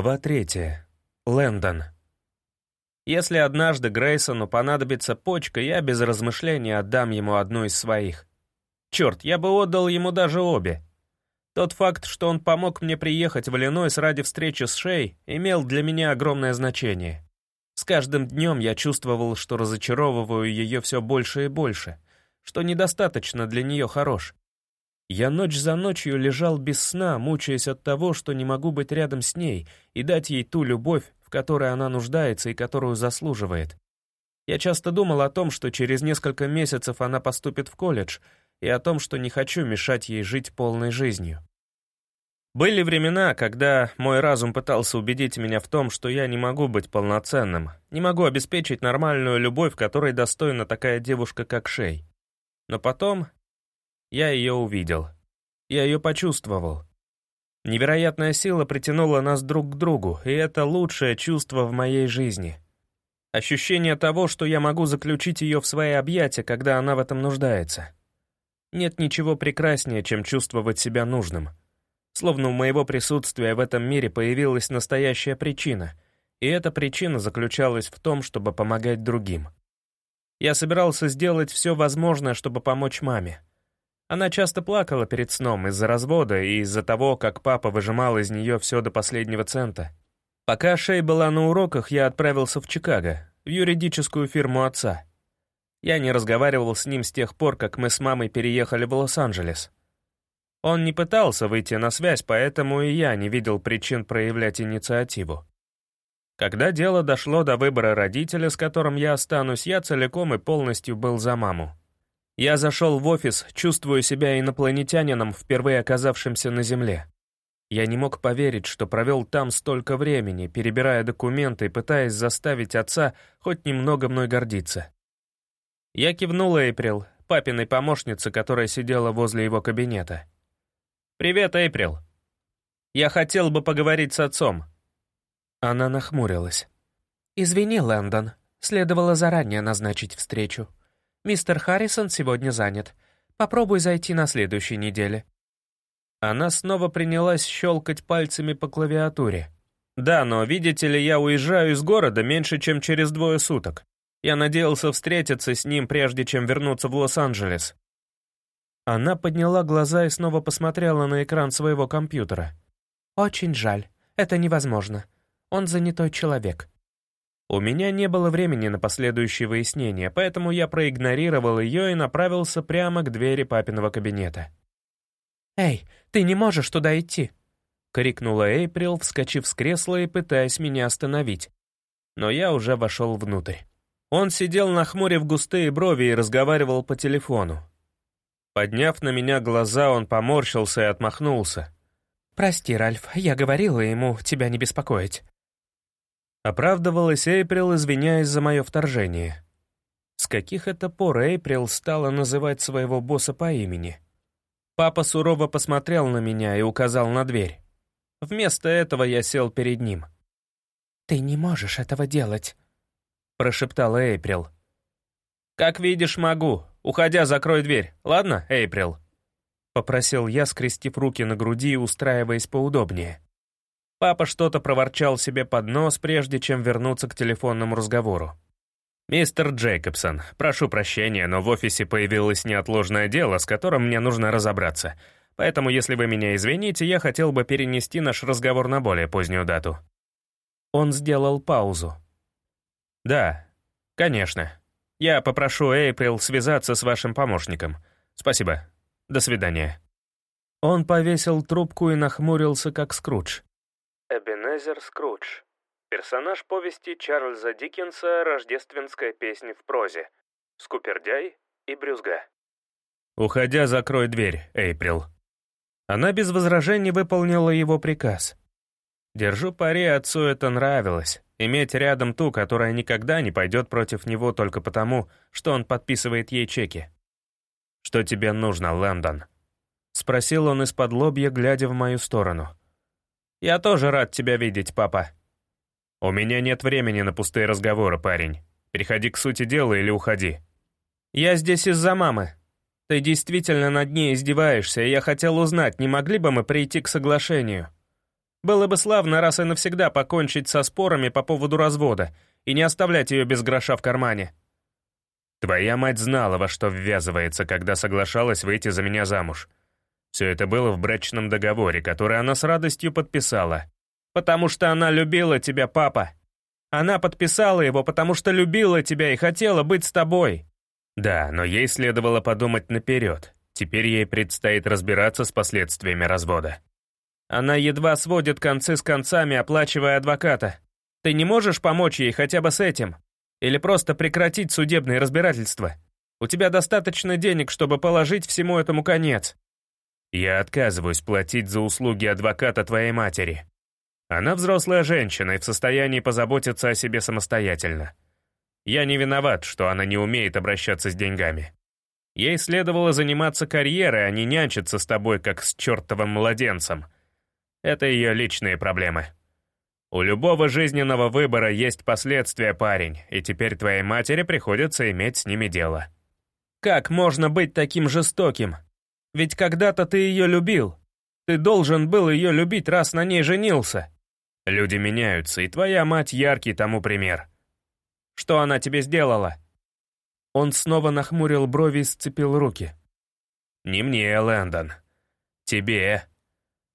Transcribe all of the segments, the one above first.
Глава третья. Лэндон. Если однажды Грейсону понадобится почка, я без размышления отдам ему одну из своих. Черт, я бы отдал ему даже обе. Тот факт, что он помог мне приехать в Иллинойс ради встречи с Шей, имел для меня огромное значение. С каждым днем я чувствовал, что разочаровываю ее все больше и больше, что недостаточно для нее хорош. Я ночь за ночью лежал без сна, мучаясь от того, что не могу быть рядом с ней и дать ей ту любовь, в которой она нуждается и которую заслуживает. Я часто думал о том, что через несколько месяцев она поступит в колледж, и о том, что не хочу мешать ей жить полной жизнью. Были времена, когда мой разум пытался убедить меня в том, что я не могу быть полноценным, не могу обеспечить нормальную любовь, которой достойна такая девушка, как Шей. Но потом я ее увидел. Я ее почувствовал. Невероятная сила притянула нас друг к другу, и это лучшее чувство в моей жизни. Ощущение того, что я могу заключить ее в свои объятия, когда она в этом нуждается. Нет ничего прекраснее, чем чувствовать себя нужным. Словно у моего присутствия в этом мире появилась настоящая причина, и эта причина заключалась в том, чтобы помогать другим. Я собирался сделать все возможное, чтобы помочь маме. Она часто плакала перед сном из-за развода и из-за того, как папа выжимал из нее все до последнего цента. Пока Шей была на уроках, я отправился в Чикаго, в юридическую фирму отца. Я не разговаривал с ним с тех пор, как мы с мамой переехали в Лос-Анджелес. Он не пытался выйти на связь, поэтому и я не видел причин проявлять инициативу. Когда дело дошло до выбора родителя, с которым я останусь, я целиком и полностью был за маму. Я зашел в офис, чувствуя себя инопланетянином, впервые оказавшимся на Земле. Я не мог поверить, что провел там столько времени, перебирая документы и пытаясь заставить отца хоть немного мной гордиться. Я кивнул Эйприл, папиной помощнице, которая сидела возле его кабинета. «Привет, Эйприл. Я хотел бы поговорить с отцом». Она нахмурилась. «Извини, Лэндон. Следовало заранее назначить встречу. Мистер Харрисон сегодня занят. Попробуй зайти на следующей неделе». Она снова принялась щелкать пальцами по клавиатуре. «Да, но видите ли, я уезжаю из города меньше, чем через двое суток. Я надеялся встретиться с ним, прежде чем вернуться в Лос-Анджелес». Она подняла глаза и снова посмотрела на экран своего компьютера. «Очень жаль. Это невозможно. Он занятой человек. У меня не было времени на последующие выяснения, поэтому я проигнорировал ее и направился прямо к двери папиного кабинета. «Эй, ты не можешь туда идти!» — крикнула Эйприл, вскочив с кресла и пытаясь меня остановить. Но я уже вошел внутрь. Он сидел на хмуре в густые брови и разговаривал по телефону. Подняв на меня глаза, он поморщился и отмахнулся. «Прости, Ральф, я говорила ему тебя не беспокоить». Оправдывалась Эйприл, извиняясь за мое вторжение. С каких это пор Эйприл стала называть своего босса по имени? Папа сурово посмотрел на меня и указал на дверь. Вместо этого я сел перед ним. «Ты не можешь этого делать», — прошептала Эйприл. «Как видишь, могу. Уходя, закрой дверь. Ладно, Эйприл?» Попросил я, скрестив руки на груди и устраиваясь поудобнее. Папа что-то проворчал себе под нос, прежде чем вернуться к телефонному разговору. «Мистер Джейкобсон, прошу прощения, но в офисе появилось неотложное дело, с которым мне нужно разобраться. Поэтому, если вы меня извините, я хотел бы перенести наш разговор на более позднюю дату». Он сделал паузу. «Да, конечно. Я попрошу Эйприл связаться с вашим помощником. Спасибо. До свидания». Он повесил трубку и нахмурился, как Скрудж. Эбенезер Скрудж. Персонаж повести Чарльза Диккенса «Рождественская песня в прозе». Скупердяй и брюзга. «Уходя, закрой дверь, Эйприл». Она без возражений выполнила его приказ. Держу пари, отцу это нравилось. Иметь рядом ту, которая никогда не пойдет против него только потому, что он подписывает ей чеки. «Что тебе нужно, Лэндон?» — спросил он из-под лобья, глядя в мою сторону. «Я тоже рад тебя видеть, папа». «У меня нет времени на пустые разговоры, парень. Переходи к сути дела или уходи». «Я здесь из-за мамы. Ты действительно над ней издеваешься, и я хотел узнать, не могли бы мы прийти к соглашению?» Было бы славно раз и навсегда покончить со спорами по поводу развода и не оставлять ее без гроша в кармане. Твоя мать знала, во что ввязывается, когда соглашалась выйти за меня замуж. Все это было в брачном договоре, который она с радостью подписала. Потому что она любила тебя, папа. Она подписала его, потому что любила тебя и хотела быть с тобой. Да, но ей следовало подумать наперед. Теперь ей предстоит разбираться с последствиями развода. Она едва сводит концы с концами, оплачивая адвоката. Ты не можешь помочь ей хотя бы с этим? Или просто прекратить судебные разбирательства? У тебя достаточно денег, чтобы положить всему этому конец. Я отказываюсь платить за услуги адвоката твоей матери. Она взрослая женщина и в состоянии позаботиться о себе самостоятельно. Я не виноват, что она не умеет обращаться с деньгами. Ей следовало заниматься карьерой, а не нянчиться с тобой, как с чертовым младенцем. Это ее личные проблемы. У любого жизненного выбора есть последствия, парень, и теперь твоей матери приходится иметь с ними дело. Как можно быть таким жестоким? Ведь когда-то ты ее любил. Ты должен был ее любить, раз на ней женился. Люди меняются, и твоя мать яркий тому пример. Что она тебе сделала?» Он снова нахмурил брови и сцепил руки. «Не мне, Лэндон. Тебе.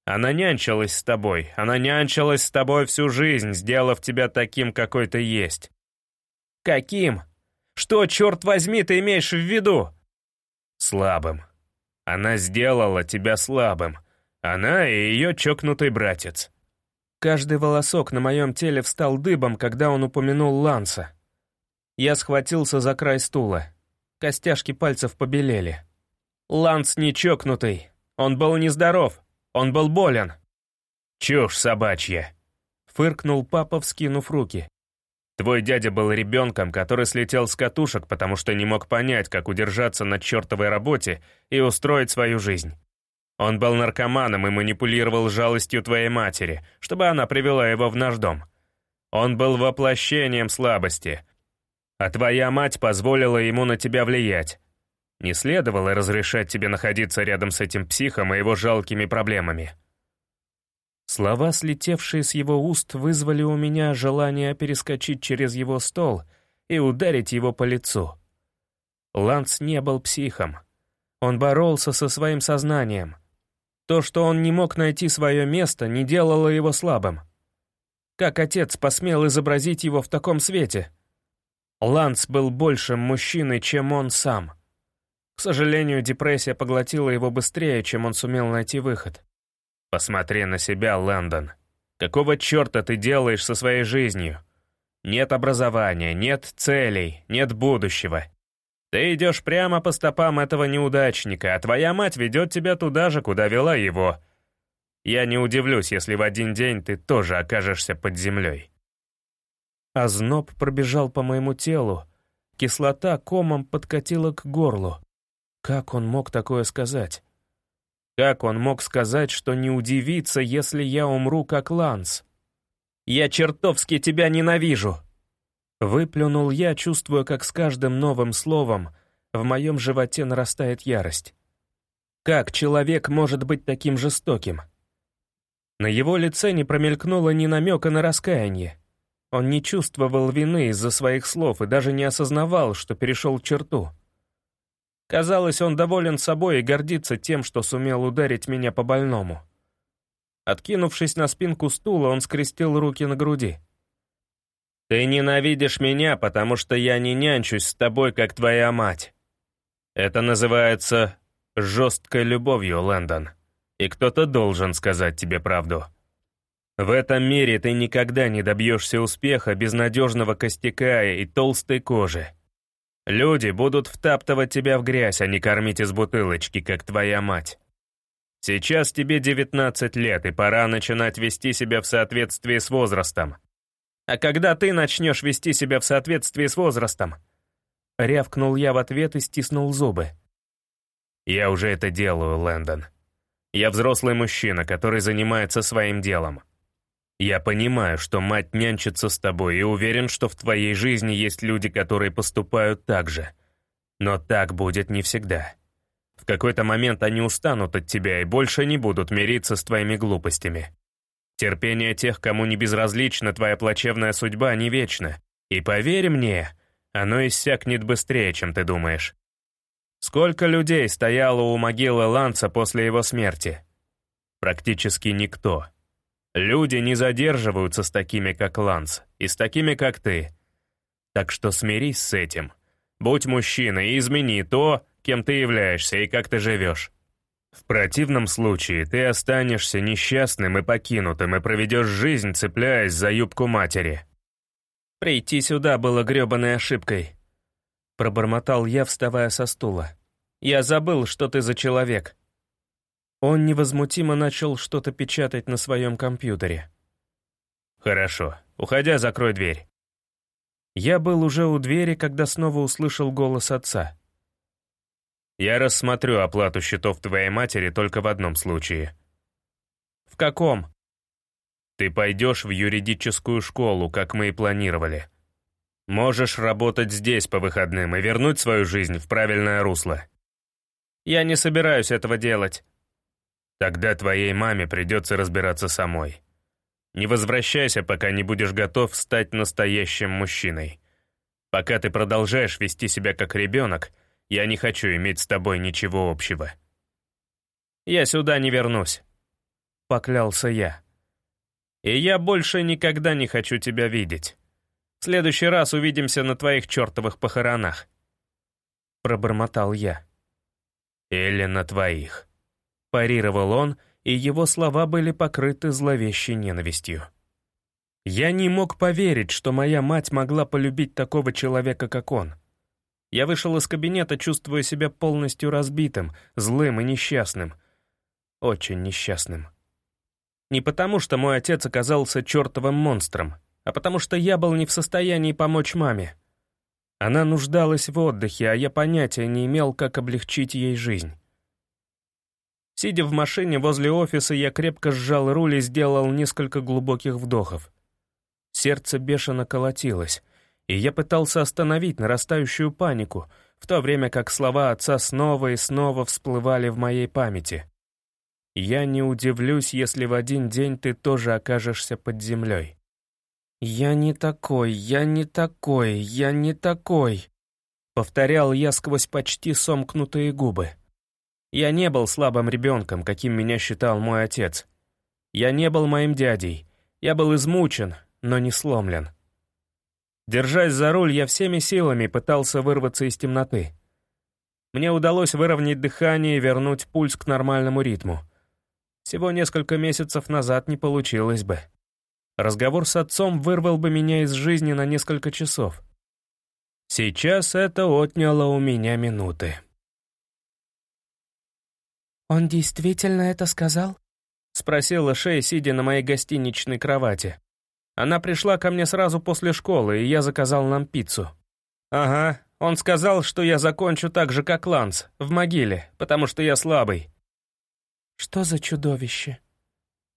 Она нянчилась с тобой. Она нянчилась с тобой всю жизнь, сделав тебя таким, какой ты есть». «Каким? Что, черт возьми, ты имеешь в виду?» «Слабым. Она сделала тебя слабым. Она и ее чокнутый братец». Каждый волосок на моем теле встал дыбом, когда он упомянул Ланса. Я схватился за край стула. Костяшки пальцев побелели. «Ланс не чокнутый. Он был нездоров. Он был болен». «Чушь собачья», — фыркнул папа, вскинув руки. «Твой дядя был ребенком, который слетел с катушек, потому что не мог понять, как удержаться на чертовой работе и устроить свою жизнь. Он был наркоманом и манипулировал жалостью твоей матери, чтобы она привела его в наш дом. Он был воплощением слабости, а твоя мать позволила ему на тебя влиять. Не следовало разрешать тебе находиться рядом с этим психом и его жалкими проблемами». Слова, слетевшие с его уст, вызвали у меня желание перескочить через его стол и ударить его по лицу. Ланс не был психом. Он боролся со своим сознанием. То, что он не мог найти свое место, не делало его слабым. Как отец посмел изобразить его в таком свете? Ланс был большим мужчиной, чем он сам. К сожалению, депрессия поглотила его быстрее, чем он сумел найти выход. «Посмотри на себя, Лэндон. Какого черта ты делаешь со своей жизнью? Нет образования, нет целей, нет будущего. Ты идешь прямо по стопам этого неудачника, а твоя мать ведет тебя туда же, куда вела его. Я не удивлюсь, если в один день ты тоже окажешься под землей». Озноб пробежал по моему телу. Кислота комом подкатила к горлу. Как он мог такое сказать? Как он мог сказать, что не удивится, если я умру, как Ланс? «Я чертовски тебя ненавижу!» Выплюнул я, чувствуя, как с каждым новым словом в моем животе нарастает ярость. Как человек может быть таким жестоким? На его лице не промелькнуло ни намека на раскаяние. Он не чувствовал вины из-за своих слов и даже не осознавал, что перешел черту. Казалось, он доволен собой и гордится тем, что сумел ударить меня по больному. Откинувшись на спинку стула, он скрестил руки на груди. «Ты ненавидишь меня, потому что я не нянчусь с тобой, как твоя мать. Это называется жесткой любовью, Лэндон. И кто-то должен сказать тебе правду». В этом мире ты никогда не добьешься успеха без надежного костяка и толстой кожи. Люди будут втаптывать тебя в грязь, а не кормить из бутылочки, как твоя мать. Сейчас тебе 19 лет, и пора начинать вести себя в соответствии с возрастом. А когда ты начнешь вести себя в соответствии с возрастом? Рявкнул я в ответ и стиснул зубы. Я уже это делаю, Лэндон. Я взрослый мужчина, который занимается своим делом. Я понимаю, что мать нянчится с тобой и уверен, что в твоей жизни есть люди, которые поступают так же. Но так будет не всегда. В какой-то момент они устанут от тебя и больше не будут мириться с твоими глупостями. Терпение тех, кому не безразлична твоя плачевная судьба, не вечно. И поверь мне, оно иссякнет быстрее, чем ты думаешь. Сколько людей стояло у могилы Ланца после его смерти? Практически никто. Люди не задерживаются с такими, как Ланс, и с такими, как ты. Так что смирись с этим. Будь мужчиной и измени то, кем ты являешься и как ты живешь. В противном случае ты останешься несчастным и покинутым и проведешь жизнь, цепляясь за юбку матери. Прийти сюда было грёбаной ошибкой. Пробормотал я, вставая со стула. Я забыл, что ты за человек. Он невозмутимо начал что-то печатать на своем компьютере. «Хорошо. Уходя, закрой дверь». Я был уже у двери, когда снова услышал голос отца. «Я рассмотрю оплату счетов твоей матери только в одном случае». «В каком?» «Ты пойдешь в юридическую школу, как мы и планировали. Можешь работать здесь по выходным и вернуть свою жизнь в правильное русло». «Я не собираюсь этого делать». «Тогда твоей маме придется разбираться самой. Не возвращайся, пока не будешь готов стать настоящим мужчиной. Пока ты продолжаешь вести себя как ребенок — я не хочу иметь с тобой ничего общего». «Я сюда не вернусь», — поклялся я. «И я больше никогда не хочу тебя видеть. В следующий раз увидимся на твоих чертовых похоронах», — пробормотал я. «Или на твоих», — парировал он, и его слова были покрыты зловещей ненавистью. Я не мог поверить, что моя мать могла полюбить такого человека, как он — я вышел из кабинета, чувствуя себя полностью разбитым, злым и несчастным. Очень несчастным. Не потому, что мой отец оказался чертовым монстром, а потому что я был не в состоянии помочь маме. Она нуждалась в отдыхе, а я понятия не имел, как облегчить ей жизнь. Сидя в машине возле офиса, я крепко сжал руль и сделал несколько глубоких вдохов. Сердце бешено колотилось — и я пытался остановить нарастающую панику, в то время как слова отца снова и снова всплывали в моей памяти. «Я не удивлюсь, если в один день ты тоже окажешься под землей». «Я не такой, я не такой, я не такой», — повторял я сквозь почти сомкнутые губы. Я не был слабым ребенком, каким меня считал мой отец. Я не был моим дядей. Я был измучен, но не сломлен. Держась за руль, я всеми силами пытался вырваться из темноты. Мне удалось выровнять дыхание и вернуть пульс к нормальному ритму. Всего несколько месяцев назад не получилось бы. Разговор с отцом вырвал бы меня из жизни на несколько часов. Сейчас это отняло у меня минуты. «Он действительно это сказал?» — спросила Шей, сидя на моей гостиничной кровати. Она пришла ко мне сразу после школы, и я заказал нам пиццу. Ага, он сказал, что я закончу так же, как Ланс, в могиле, потому что я слабый. Что за чудовище?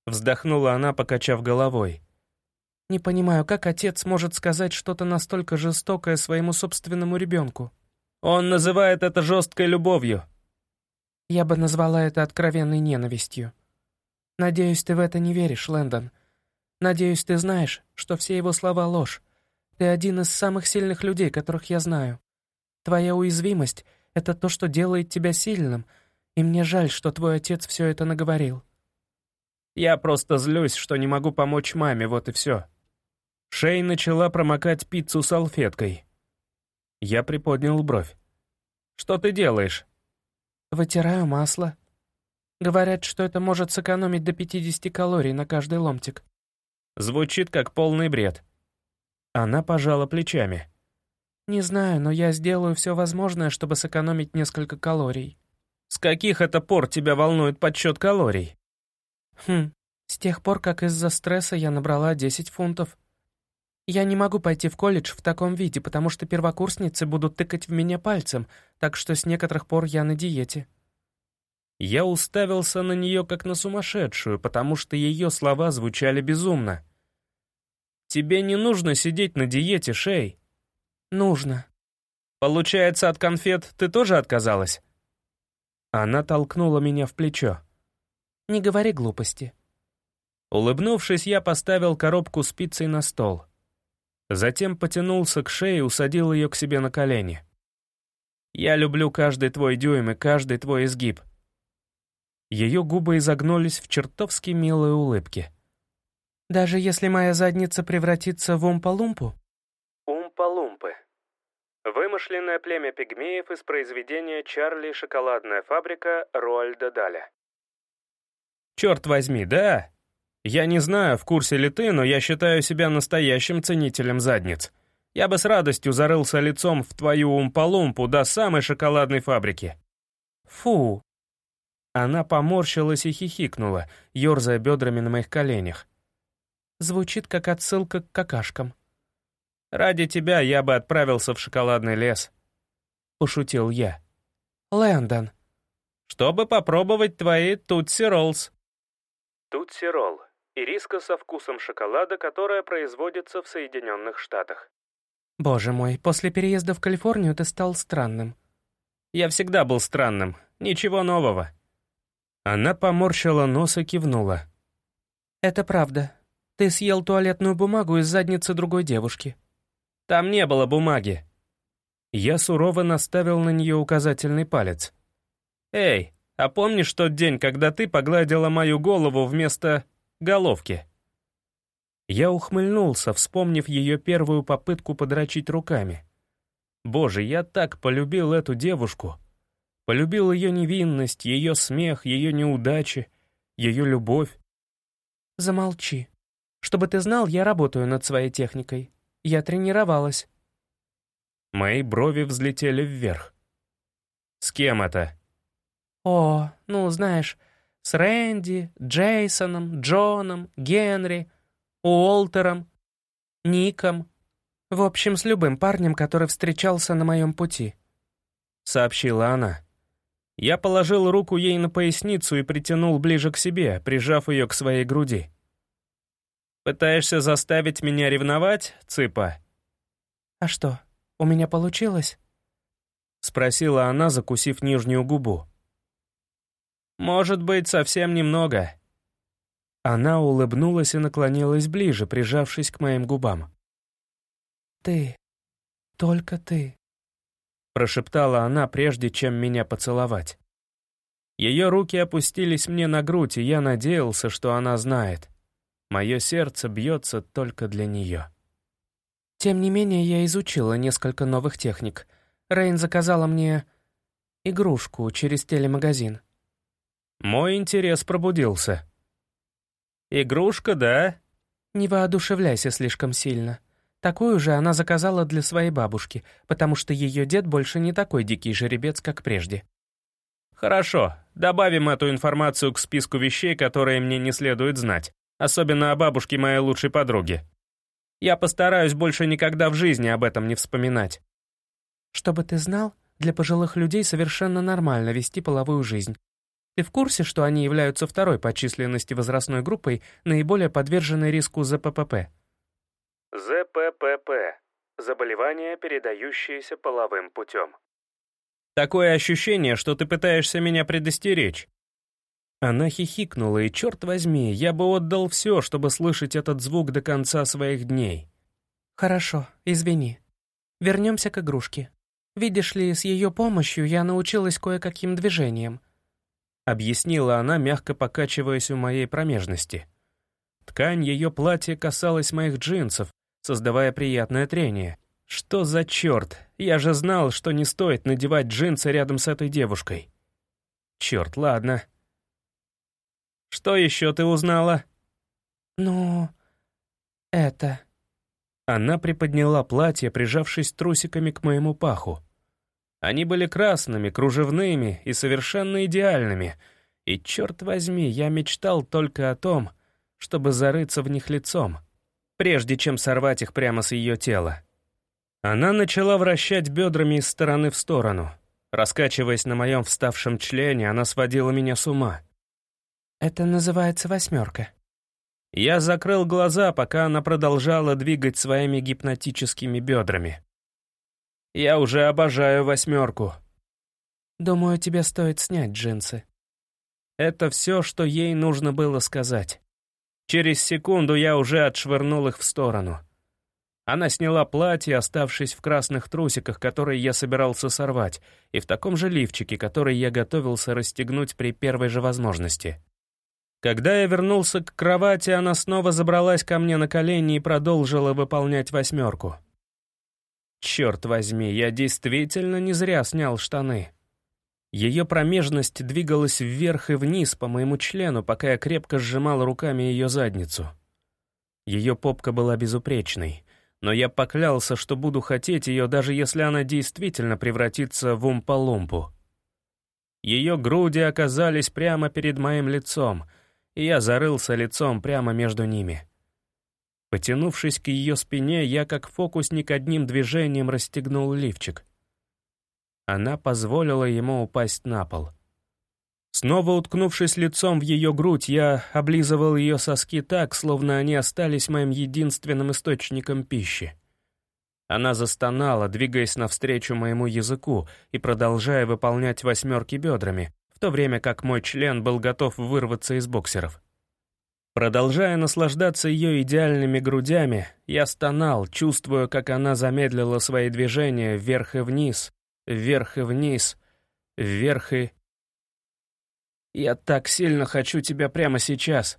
Вздохнула она, покачав головой. Не понимаю, как отец может сказать что-то настолько жестокое своему собственному ребенку. Он называет это жесткой любовью. Я бы назвала это откровенной ненавистью. Надеюсь, ты в это не веришь, Лэндон. Надеюсь, ты знаешь, что все его слова — ложь. Ты один из самых сильных людей, которых я знаю. Твоя уязвимость — это то, что делает тебя сильным, и мне жаль, что твой отец все это наговорил. Я просто злюсь, что не могу помочь маме, вот и все. Шей начала промокать пиццу салфеткой. Я приподнял бровь. «Что ты делаешь?» «Вытираю масло. Говорят, что это может сэкономить до 50 калорий на каждый ломтик. Звучит как полный бред. Она пожала плечами. «Не знаю, но я сделаю все возможное, чтобы сэкономить несколько калорий». «С каких это пор тебя волнует подсчет калорий?» «Хм, с тех пор, как из-за стресса я набрала 10 фунтов. Я не могу пойти в колледж в таком виде, потому что первокурсницы будут тыкать в меня пальцем, так что с некоторых пор я на диете». Я уставился на нее как на сумасшедшую, потому что ее слова звучали безумно. Тебе не нужно сидеть на диете, Шей. Нужно. Получается, от конфет ты тоже отказалась? Она толкнула меня в плечо. Не говори глупости. Улыбнувшись, я поставил коробку с пиццей на стол. Затем потянулся к шее и усадил ее к себе на колени. «Я люблю каждый твой дюйм и каждый твой изгиб». Ее губы изогнулись в чертовски милой улыбке. «Даже если моя задница превратится в умпа-лумпу?» Умпа-лумпы. Вымышленное племя пигмеев из произведения «Чарли. Шоколадная фабрика» Руальда Даля. «Черт возьми, да!» Я не знаю, в курсе ли ты, но я считаю себя настоящим ценителем задниц. Я бы с радостью зарылся лицом в твою умпалумпу до самой шоколадной фабрики. Фу. Она поморщилась и хихикнула, ерзая бедрами на моих коленях. Звучит как отсылка к какашкам. «Ради тебя я бы отправился в шоколадный лес», — пошутил я. «Лэндон». «Чтобы попробовать твои Тутси Роллс». Тутси Ролл ириска со вкусом шоколада, которая производится в Соединенных Штатах. «Боже мой, после переезда в Калифорнию ты стал странным». «Я всегда был странным. Ничего нового». Она поморщила нос и кивнула. «Это правда. Ты съел туалетную бумагу из задницы другой девушки». «Там не было бумаги». Я сурово наставил на нее указательный палец. «Эй, а помнишь тот день, когда ты погладила мою голову вместо головки. Я ухмыльнулся, вспомнив ее первую попытку подрочить руками. Боже, я так полюбил эту девушку. Полюбил ее невинность, ее смех, ее неудачи, ее любовь. Замолчи. Чтобы ты знал, я работаю над своей техникой. Я тренировалась. Мои брови взлетели вверх. С кем это? О, ну, знаешь, с Рэнди, Джейсоном, Джоном, Генри, Уолтером, Ником. В общем, с любым парнем, который встречался на моем пути», — сообщила она. Я положил руку ей на поясницу и притянул ближе к себе, прижав ее к своей груди. «Пытаешься заставить меня ревновать, Цыпа?» «А что, у меня получилось?» — спросила она, закусив нижнюю губу. Может быть, совсем немного». Она улыбнулась и наклонилась ближе, прижавшись к моим губам. «Ты, только ты», — прошептала она, прежде чем меня поцеловать. Ее руки опустились мне на грудь, и я надеялся, что она знает. Мое сердце бьется только для нее. Тем не менее, я изучила несколько новых техник. Рейн заказала мне игрушку через телемагазин. Мой интерес пробудился. «Игрушка, да?» «Не воодушевляйся слишком сильно. Такую же она заказала для своей бабушки, потому что ее дед больше не такой дикий жеребец, как прежде». «Хорошо, добавим эту информацию к списку вещей, которые мне не следует знать, особенно о бабушке моей лучшей подруги. Я постараюсь больше никогда в жизни об этом не вспоминать». «Чтобы ты знал, для пожилых людей совершенно нормально вести половую жизнь, ты в курсе, что они являются второй по численности возрастной группой, наиболее подверженной риску ЗППП? ЗППП – заболевание, передающееся половым путем. Такое ощущение, что ты пытаешься меня предостеречь. Она хихикнула, и, черт возьми, я бы отдал все, чтобы слышать этот звук до конца своих дней. «Хорошо, извини. Вернемся к игрушке. Видишь ли, с ее помощью я научилась кое-каким движениям объяснила она, мягко покачиваясь у моей промежности. Ткань ее платья касалась моих джинсов, создавая приятное трение. Что за черт? Я же знал, что не стоит надевать джинсы рядом с этой девушкой. Черт, ладно. Что еще ты узнала? Ну, это... Она приподняла платье, прижавшись трусиками к моему паху. Они были красными, кружевными и совершенно идеальными, и, черт возьми, я мечтал только о том, чтобы зарыться в них лицом, прежде чем сорвать их прямо с ее тела. Она начала вращать бедрами из стороны в сторону. Раскачиваясь на моем вставшем члене, она сводила меня с ума. «Это называется восьмерка». Я закрыл глаза, пока она продолжала двигать своими гипнотическими бедрами. Я уже обожаю восьмерку. Думаю, тебе стоит снять джинсы. Это все, что ей нужно было сказать. Через секунду я уже отшвырнул их в сторону. Она сняла платье, оставшись в красных трусиках, которые я собирался сорвать, и в таком же лифчике, который я готовился расстегнуть при первой же возможности. Когда я вернулся к кровати, она снова забралась ко мне на колени и продолжила выполнять восьмерку. Черт возьми, я действительно не зря снял штаны. Ее промежность двигалась вверх и вниз по моему члену, пока я крепко сжимал руками ее задницу. Ее попка была безупречной, но я поклялся, что буду хотеть ее, даже если она действительно превратится в умпа-лумпу. Ее груди оказались прямо перед моим лицом — и я зарылся лицом прямо между ними. Потянувшись к ее спине, я как фокусник одним движением расстегнул лифчик. Она позволила ему упасть на пол. Снова уткнувшись лицом в ее грудь, я облизывал ее соски так, словно они остались моим единственным источником пищи. Она застонала, двигаясь навстречу моему языку и продолжая выполнять восьмерки бедрами, в то время как мой член был готов вырваться из боксеров. Продолжая наслаждаться ее идеальными грудями, я стонал, чувствуя, как она замедлила свои движения вверх и вниз, вверх и вниз, вверх и... «Я так сильно хочу тебя прямо сейчас!»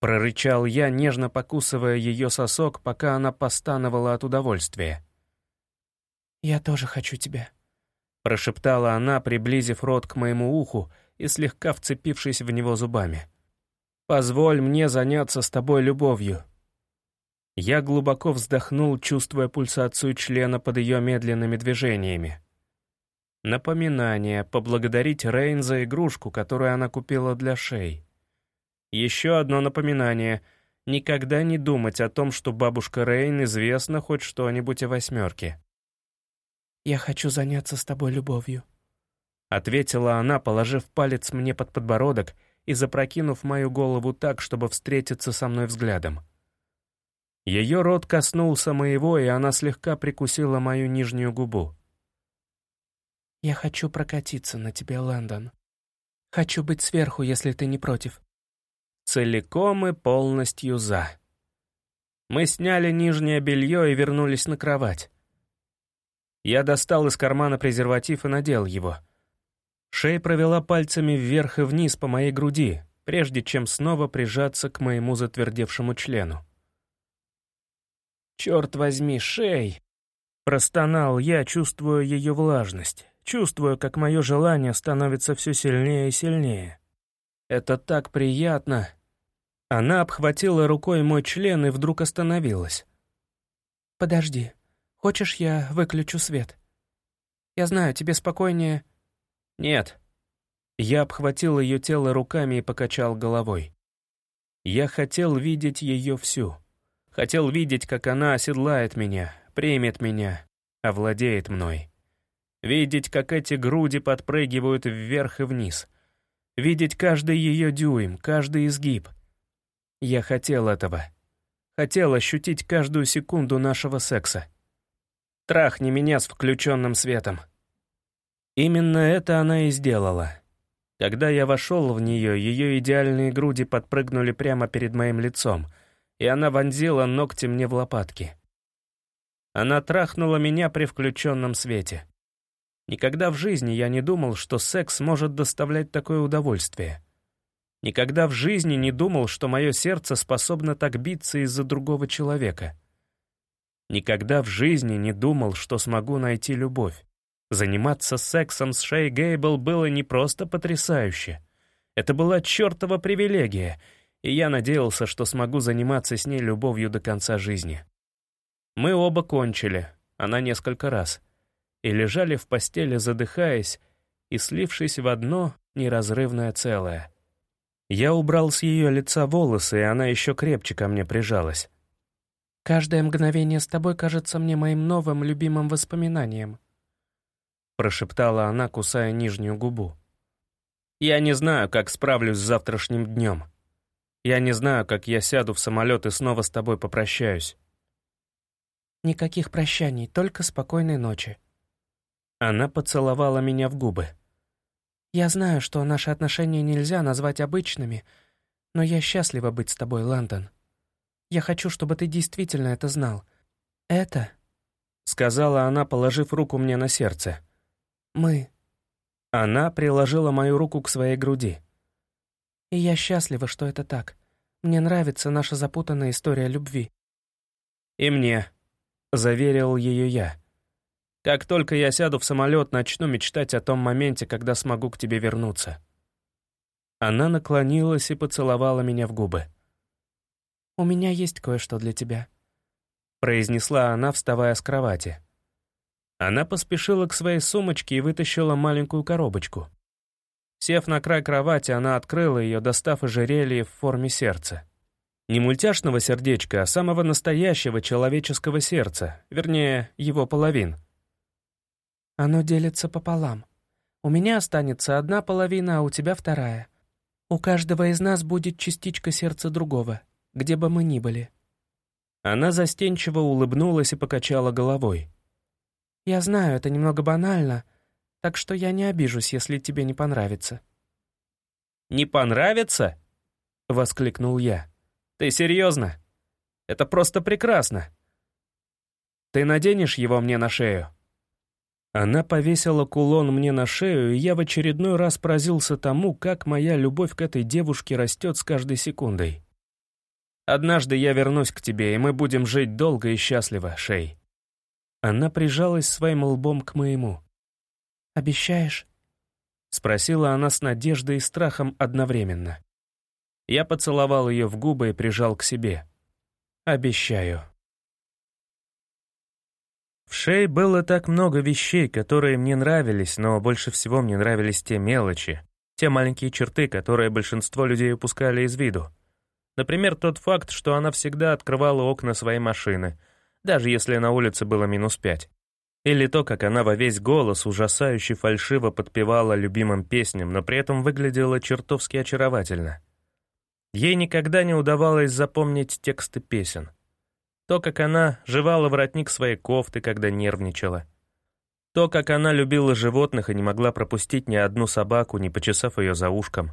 Прорычал я, нежно покусывая ее сосок, пока она постановала от удовольствия. «Я тоже хочу тебя», Прошептала она, приблизив рот к моему уху и слегка вцепившись в него зубами. «Позволь мне заняться с тобой любовью». Я глубоко вздохнул, чувствуя пульсацию члена под ее медленными движениями. Напоминание поблагодарить Рейн за игрушку, которую она купила для шеи. Еще одно напоминание — никогда не думать о том, что бабушка Рейн известна хоть что-нибудь о восьмерке. «Я хочу заняться с тобой любовью», — ответила она, положив палец мне под подбородок и запрокинув мою голову так, чтобы встретиться со мной взглядом. Ее рот коснулся моего, и она слегка прикусила мою нижнюю губу. «Я хочу прокатиться на тебе, Лэндон. Хочу быть сверху, если ты не против». Целиком и полностью за. Мы сняли нижнее белье и вернулись на кровать. Я достал из кармана презерватив и надел его. Шей провела пальцами вверх и вниз по моей груди, прежде чем снова прижаться к моему затвердевшему члену. «Черт возьми, Шей!» Простонал я, чувствуя ее влажность, чувствуя, как мое желание становится все сильнее и сильнее. «Это так приятно!» Она обхватила рукой мой член и вдруг остановилась. «Подожди», Хочешь, я выключу свет? Я знаю, тебе спокойнее...» «Нет». Я обхватил ее тело руками и покачал головой. Я хотел видеть ее всю. Хотел видеть, как она оседлает меня, примет меня, овладеет мной. Видеть, как эти груди подпрыгивают вверх и вниз. Видеть каждый ее дюйм, каждый изгиб. Я хотел этого. Хотел ощутить каждую секунду нашего секса. Трахни меня с включенным светом». Именно это она и сделала. Когда я вошел в нее, ее идеальные груди подпрыгнули прямо перед моим лицом, и она вонзила ногти мне в лопатки. Она трахнула меня при включенном свете. Никогда в жизни я не думал, что секс может доставлять такое удовольствие. Никогда в жизни не думал, что мое сердце способно так биться из-за другого человека. Никогда в жизни не думал, что смогу найти любовь. Заниматься сексом с Шей Гейбл было не просто потрясающе. Это была чертова привилегия, и я надеялся, что смогу заниматься с ней любовью до конца жизни. Мы оба кончили, она несколько раз, и лежали в постели, задыхаясь и слившись в одно неразрывное целое. Я убрал с ее лица волосы, и она еще крепче ко мне прижалась. Каждое мгновение с тобой кажется мне моим новым любимым воспоминанием», прошептала она, кусая нижнюю губу. «Я не знаю, как справлюсь с завтрашним днем. Я не знаю, как я сяду в самолет и снова с тобой попрощаюсь». «Никаких прощаний, только спокойной ночи». Она поцеловала меня в губы. «Я знаю, что наши отношения нельзя назвать обычными, Но я счастлива быть с тобой, Лэндон. Я хочу, чтобы ты действительно это знал. Это...» — сказала она, положив руку мне на сердце. «Мы...» Она приложила мою руку к своей груди. «И я счастлива, что это так. Мне нравится наша запутанная история любви». «И мне», — заверил ее я. «Как только я сяду в самолет, начну мечтать о том моменте, когда смогу к тебе вернуться». Она наклонилась и поцеловала меня в губы. «У меня есть кое-что для тебя», — произнесла она, вставая с кровати. Она поспешила к своей сумочке и вытащила маленькую коробочку. Сев на край кровати, она открыла ее, достав ожерелье в форме сердца. Не мультяшного сердечка, а самого настоящего человеческого сердца, вернее, его половин. «Оно делится пополам. У меня останется одна половина, а у тебя вторая. У каждого из нас будет частичка сердца другого, где бы мы ни были». Она застенчиво улыбнулась и покачала головой. «Я знаю, это немного банально, так что я не обижусь, если тебе не понравится». «Не понравится?» — воскликнул я. «Ты серьезно? Это просто прекрасно. Ты наденешь его мне на шею?» Она повесила кулон мне на шею, и я в очередной раз поразился тому, как моя любовь к этой девушке растет с каждой секундой. «Однажды я вернусь к тебе, и мы будем жить долго и счастливо, Шей». Она прижалась своим лбом к моему. «Обещаешь?» — спросила она с надеждой и страхом одновременно. Я поцеловал ее в губы и прижал к себе. «Обещаю». В Шей было так много вещей, которые мне нравились, но больше всего мне нравились те мелочи, те маленькие черты, которые большинство людей упускали из виду. Например, тот факт, что она всегда открывала окна своей машины, даже если на улице было минус пять. Или то, как она во весь голос ужасающе фальшиво подпевала любимым песням, но при этом выглядела чертовски очаровательно. Ей никогда не удавалось запомнить тексты песен. То, как она жевала воротник своей кофты, когда нервничала. То, как она любила животных и не могла пропустить ни одну собаку, не почесав ее за ушком.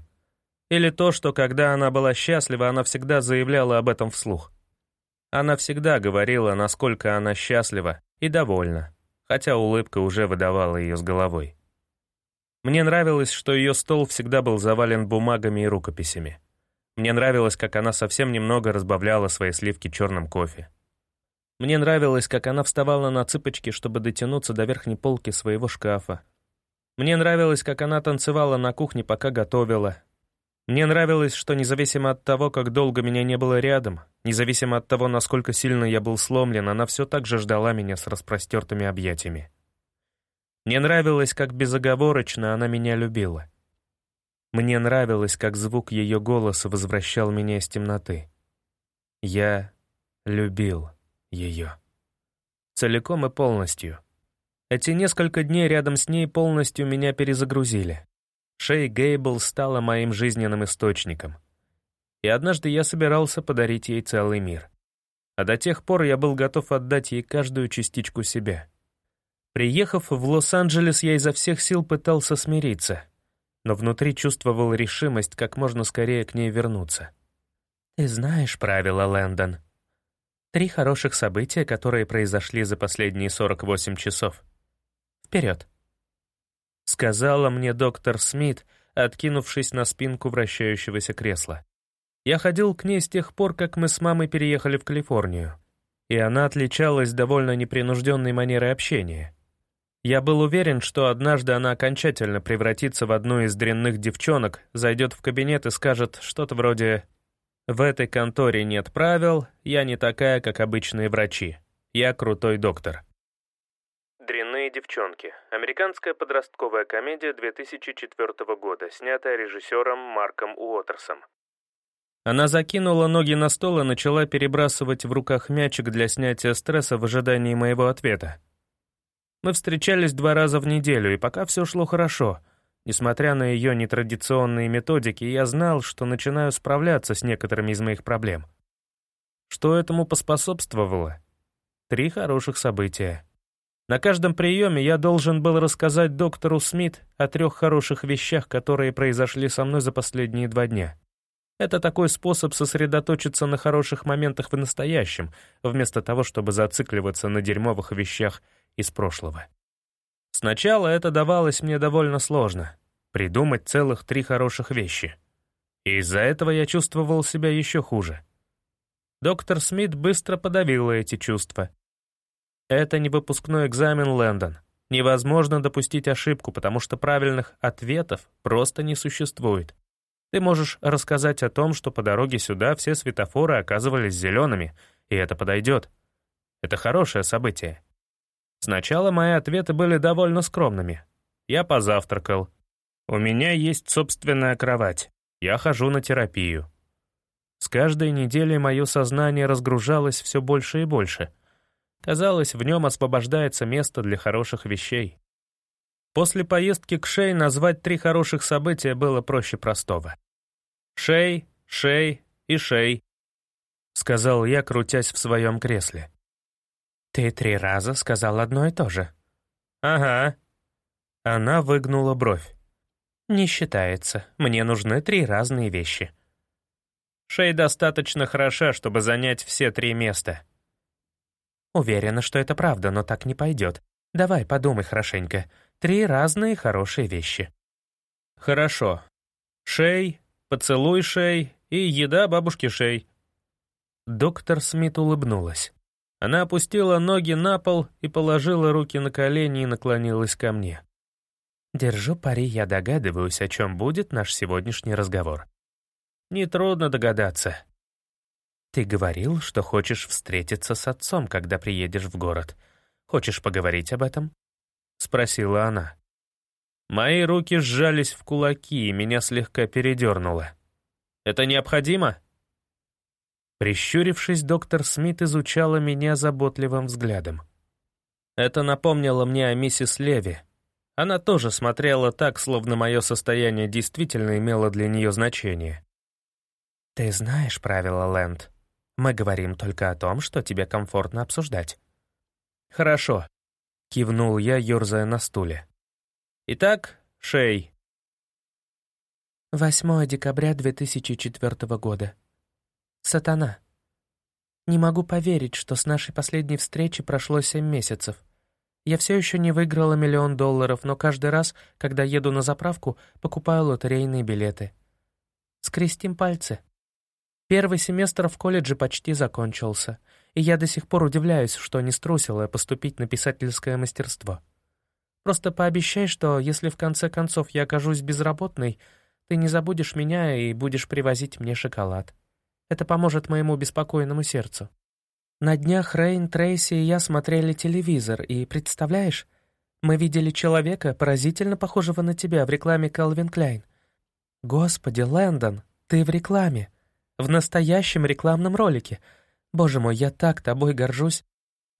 Или то, что когда она была счастлива, она всегда заявляла об этом вслух. Она всегда говорила, насколько она счастлива и довольна, хотя улыбка уже выдавала ее с головой. Мне нравилось, что ее стол всегда был завален бумагами и рукописями. Мне нравилось, как она совсем немного разбавляла свои сливки черным кофе. Мне нравилось, как она вставала на цыпочки, чтобы дотянуться до верхней полки своего шкафа. Мне нравилось, как она танцевала на кухне, пока готовила. Мне нравилось, что независимо от того, как долго меня не было рядом, независимо от того, насколько сильно я был сломлен, она все так же ждала меня с распростертыми объятиями. Мне нравилось, как безоговорочно она меня любила. Мне нравилось, как звук ее голоса возвращал меня из темноты. Я любил ее. Целиком и полностью. Эти несколько дней рядом с ней полностью меня перезагрузили. Шей Гейбл стала моим жизненным источником. И однажды я собирался подарить ей целый мир. А до тех пор я был готов отдать ей каждую частичку себя. Приехав в Лос-Анджелес, я изо всех сил пытался смириться, но внутри чувствовал решимость как можно скорее к ней вернуться. «Ты знаешь правила, Лэндон», Три хороших события, которые произошли за последние 48 часов. Вперед. Сказала мне доктор Смит, откинувшись на спинку вращающегося кресла. Я ходил к ней с тех пор, как мы с мамой переехали в Калифорнию, и она отличалась довольно непринужденной манерой общения. Я был уверен, что однажды она окончательно превратится в одну из дрянных девчонок, зайдет в кабинет и скажет что-то вроде в этой конторе нет правил, я не такая, как обычные врачи. Я крутой доктор. «Дрянные девчонки» — американская подростковая комедия 2004 года, снятая режиссером Марком Уотерсом. Она закинула ноги на стол и начала перебрасывать в руках мячик для снятия стресса в ожидании моего ответа. Мы встречались два раза в неделю, и пока все шло хорошо — Несмотря на ее нетрадиционные методики, я знал, что начинаю справляться с некоторыми из моих проблем. Что этому поспособствовало? Три хороших события. На каждом приеме я должен был рассказать доктору Смит о трех хороших вещах, которые произошли со мной за последние два дня. Это такой способ сосредоточиться на хороших моментах в настоящем, вместо того, чтобы зацикливаться на дерьмовых вещах из прошлого. Сначала это давалось мне довольно сложно — придумать целых три хороших вещи. И из-за этого я чувствовал себя еще хуже. Доктор Смит быстро подавила эти чувства. Это не выпускной экзамен, Лэндон. Невозможно допустить ошибку, потому что правильных ответов просто не существует. Ты можешь рассказать о том, что по дороге сюда все светофоры оказывались зелеными, и это подойдет. Это хорошее событие. Сначала мои ответы были довольно скромными. Я позавтракал. У меня есть собственная кровать. Я хожу на терапию. С каждой неделей мое сознание разгружалось все больше и больше. Казалось, в нем освобождается место для хороших вещей. После поездки к Шей назвать три хороших события было проще простого. «Шей, Шей и Шей», — сказал я, крутясь в своем кресле. «Ты три раза сказал одно и то же». «Ага». Она выгнула бровь. «Не считается. Мне нужны три разные вещи». Шей достаточно хороша, чтобы занять все три места. Уверена, что это правда, но так не пойдет. Давай, подумай хорошенько. Три разные хорошие вещи. Хорошо. Шей, поцелуй Шей и еда бабушки Шей. Доктор Смит улыбнулась. Она опустила ноги на пол и положила руки на колени и наклонилась ко мне. Держу пари, я догадываюсь, о чем будет наш сегодняшний разговор. Нетрудно догадаться. Ты говорил, что хочешь встретиться с отцом, когда приедешь в город. Хочешь поговорить об этом? — спросила она. Мои руки сжались в кулаки, и меня слегка передернуло. «Это необходимо?» Прищурившись, доктор Смит изучала меня заботливым взглядом. Это напомнило мне о миссис Леви. Она тоже смотрела так, словно мое состояние действительно имело для нее значение. «Ты знаешь правила, Лэнд. Мы говорим только о том, что тебе комфортно обсуждать». «Хорошо», Кивнул я, ерзая на стуле. Итак, Шей. 8 декабря 2004 года. Сатана. Не могу поверить, что с нашей последней встречи прошло семь месяцев. Я все еще не выиграла миллион долларов, но каждый раз, когда еду на заправку, покупаю лотерейные билеты. Скрестим пальцы. Первый семестр в колледже почти закончился — и я до сих пор удивляюсь, что не струсила поступить на писательское мастерство. Просто пообещай, что если в конце концов я окажусь безработной, ты не забудешь меня и будешь привозить мне шоколад. Это поможет моему беспокойному сердцу. На днях Рейн, Трейси и я смотрели телевизор, и, представляешь, мы видели человека, поразительно похожего на тебя в рекламе Calvin Klein. Господи, Лэндон, ты в рекламе. В настоящем рекламном ролике — Боже мой, я так тобой горжусь.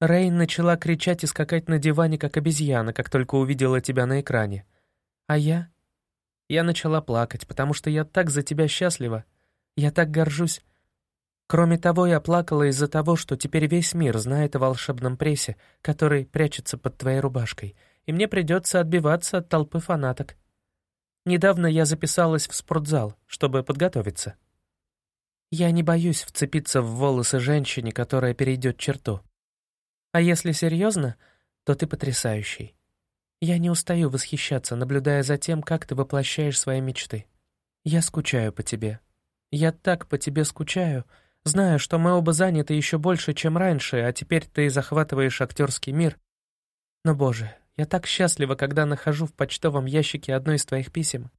Рейн начала кричать и скакать на диване, как обезьяна, как только увидела тебя на экране. А я? Я начала плакать, потому что я так за тебя счастлива. Я так горжусь. Кроме того, я плакала из-за того, что теперь весь мир знает о волшебном прессе, который прячется под твоей рубашкой, и мне придется отбиваться от толпы фанаток. Недавно я записалась в спортзал, чтобы подготовиться. Я не боюсь вцепиться в волосы женщине, которая перейдет черту. А если серьезно, то ты потрясающий. Я не устаю восхищаться, наблюдая за тем, как ты воплощаешь свои мечты. Я скучаю по тебе. Я так по тебе скучаю, знаю, что мы оба заняты еще больше, чем раньше, а теперь ты захватываешь актерский мир. Но, боже, я так счастлива, когда нахожу в почтовом ящике одно из твоих писем.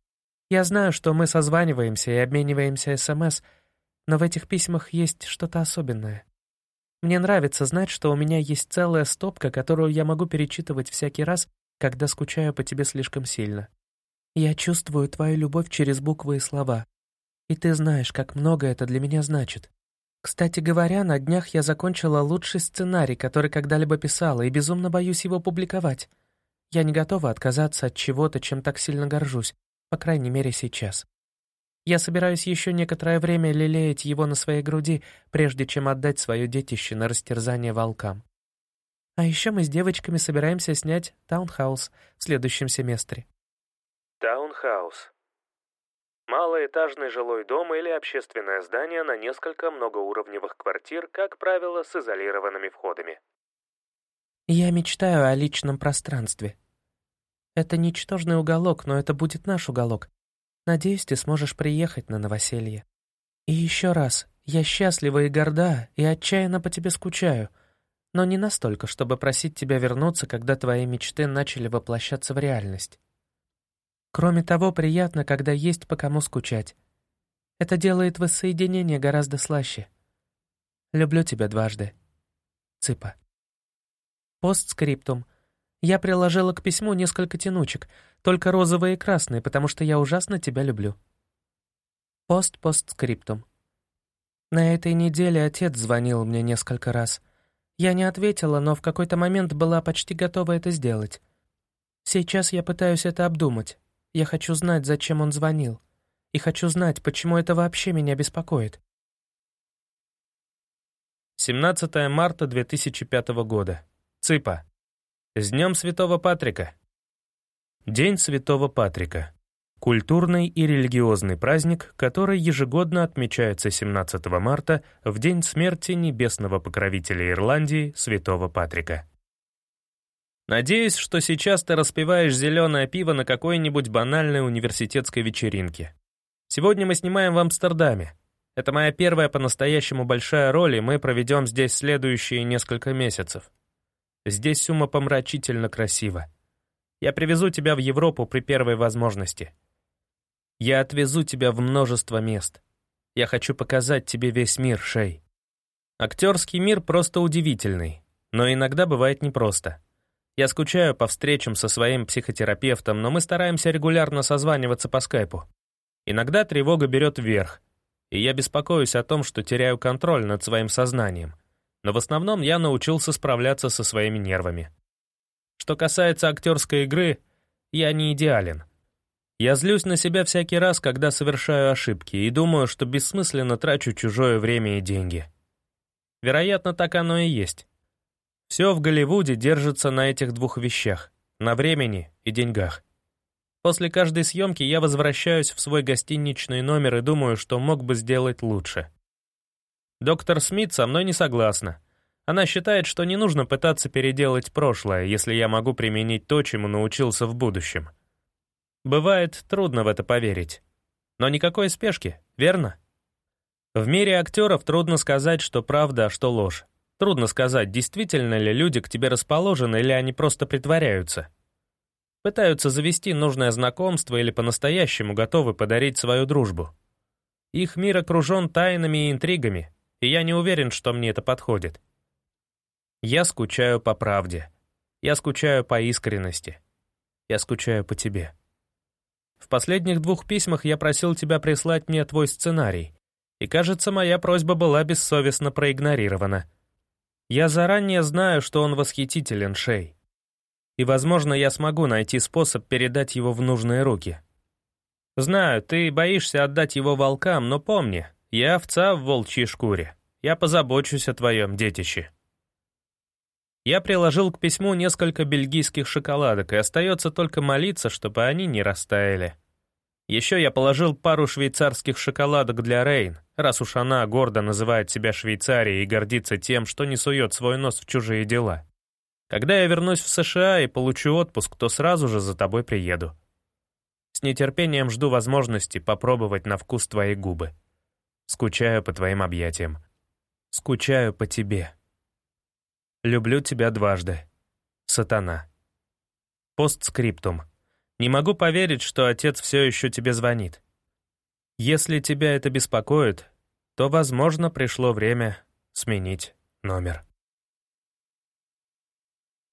Я знаю, что мы созваниваемся и обмениваемся СМС — но в этих письмах есть что-то особенное. Мне нравится знать, что у меня есть целая стопка, которую я могу перечитывать всякий раз, когда скучаю по тебе слишком сильно. Я чувствую твою любовь через буквы и слова. И ты знаешь, как много это для меня значит. Кстати говоря, на днях я закончила лучший сценарий, который когда-либо писала, и безумно боюсь его публиковать. Я не готова отказаться от чего-то, чем так сильно горжусь, по крайней мере сейчас. Я собираюсь еще некоторое время лелеять его на своей груди, прежде чем отдать свое детище на растерзание волкам. А еще мы с девочками собираемся снять таунхаус в следующем семестре. Таунхаус. Малоэтажный жилой дом или общественное здание на несколько многоуровневых квартир, как правило, с изолированными входами. «Я мечтаю о личном пространстве. Это ничтожный уголок, но это будет наш уголок. Надеюсь, ты сможешь приехать на новоселье. И еще раз, я счастлива и горда, и отчаянно по тебе скучаю, но не настолько, чтобы просить тебя вернуться, когда твои мечты начали воплощаться в реальность. Кроме того, приятно, когда есть по кому скучать. Это делает воссоединение гораздо слаще. Люблю тебя дважды. Цыпа. Постскриптум. Я приложила к письму несколько тянучек, только розовые и красные, потому что я ужасно тебя люблю. Пост-постскриптум. На этой неделе отец звонил мне несколько раз. Я не ответила, но в какой-то момент была почти готова это сделать. Сейчас я пытаюсь это обдумать. Я хочу знать, зачем он звонил. И хочу знать, почему это вообще меня беспокоит. 17 марта 2005 года. Цыпа. С Днем Святого Патрика. День Святого Патрика. Культурный и религиозный праздник, который ежегодно отмечается 17 марта в день смерти небесного покровителя Ирландии, святого Патрика. Надеюсь, что сейчас ты распиваешь зеленое пиво на какой-нибудь банальной университетской вечеринке. Сегодня мы снимаем в Амстердаме. Это моя первая по-настоящему большая роль, и мы проведем здесь следующие несколько месяцев. Здесь умопомрачительно красиво. Я привезу тебя в Европу при первой возможности. Я отвезу тебя в множество мест. Я хочу показать тебе весь мир, Шей. Актерский мир просто удивительный, но иногда бывает непросто. Я скучаю по встречам со своим психотерапевтом, но мы стараемся регулярно созваниваться по скайпу. Иногда тревога берет вверх, и я беспокоюсь о том, что теряю контроль над своим сознанием. Но в основном я научился справляться со своими нервами. Что касается актерской игры, я не идеален — я злюсь на себя всякий раз, когда совершаю ошибки, и думаю, что бессмысленно трачу чужое время и деньги. Вероятно, так оно и есть. Все в Голливуде держится на этих двух вещах — на времени и деньгах. После каждой съемки я возвращаюсь в свой гостиничный номер и думаю, что мог бы сделать лучше. Доктор Смит со мной не согласна. Она считает, что не нужно пытаться переделать прошлое, если я могу применить то, чему научился в будущем. Бывает трудно в это поверить. Но никакой спешки, верно? В мире актеров трудно сказать, что правда, а что ложь. Трудно сказать, действительно ли люди к тебе расположены, или они просто притворяются. Пытаются завести нужное знакомство или по-настоящему готовы подарить свою дружбу. Их мир окружен тайнами и интригами, и я не уверен, что мне это подходит. Я скучаю по правде. Я скучаю по искренности. Я скучаю по тебе. В последних двух письмах я просил тебя прислать мне твой сценарий, и, кажется, моя просьба была бессовестно проигнорирована. Я заранее знаю, что он восхитителен, Шей. И, возможно, я смогу найти способ передать его в нужные руки. Знаю, ты боишься отдать его волкам, но помни, я овца в волчьей шкуре. Я позабочусь о твоем детище. Я приложил к письму несколько бельгийских шоколадок, и остается только молиться, чтобы они не растаяли. Еще я положил пару швейцарских шоколадок для Рейн, раз уж она гордо называет себя Швейцарией и гордится тем, что не сует свой нос в чужие дела. Когда я вернусь в США и получу отпуск, то сразу же за тобой приеду. С нетерпением жду возможности попробовать на вкус твои губы. Скучаю по твоим объятиям. Скучаю по тебе. Люблю тебя дважды. Сатана. Постскриптум. Не могу поверить, что отец все еще тебе звонит. Если тебя это беспокоит, то, возможно, пришло время сменить номер.